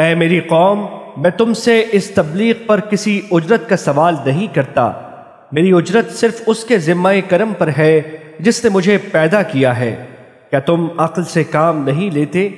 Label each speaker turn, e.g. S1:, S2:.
S1: اے میری قوم، میں تم سے اس تبلیغ پر کسی اجرت کا سوال نہیں کرتا۔ میری اجرت صرف اس کے ذمہ کرم پر ہے جس نے مجھے پیدا کیا ہے۔ کیا تم عقل سے کام نہیں لیتے؟